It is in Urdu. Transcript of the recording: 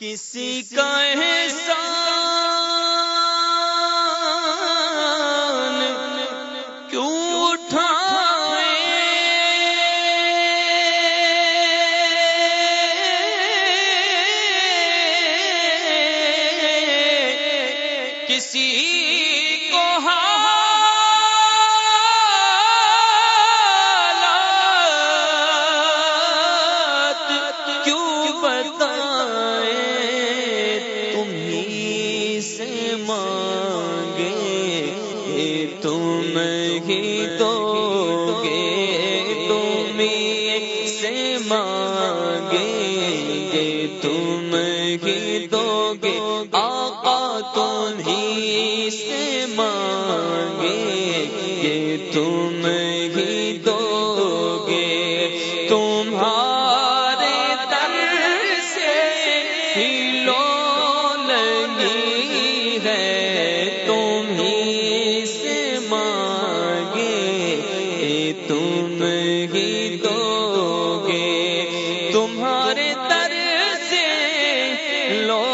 کسی کا احسان کیوں اٹھائے؟ کسی کو حالات مانگے تم ہی دو گے تم سے مانگے گے تم ہی دو گے آقا تم ہی سے مانگے گے تم ہی دو گے تمہارے تر سے ہی تم ہی دو گے تمہارے تر سے لو